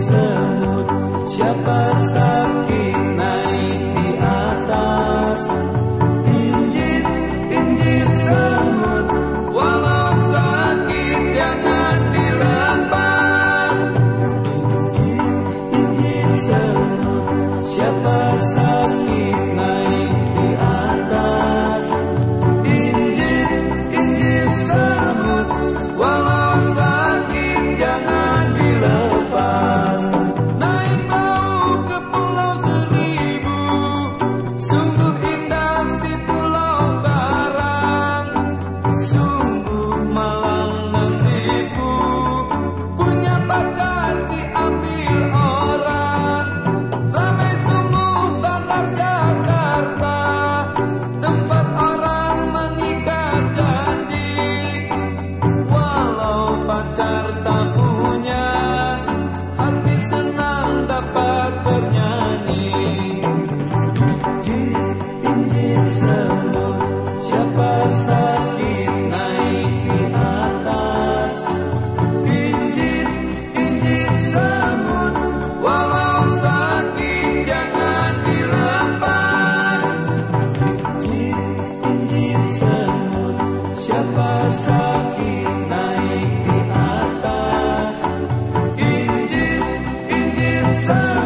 semut Siapa sakit naik di atas? Injit, injit semut. Walau sakit jangan dilepas. Injit, injit semut. Siapa sakit tanta time.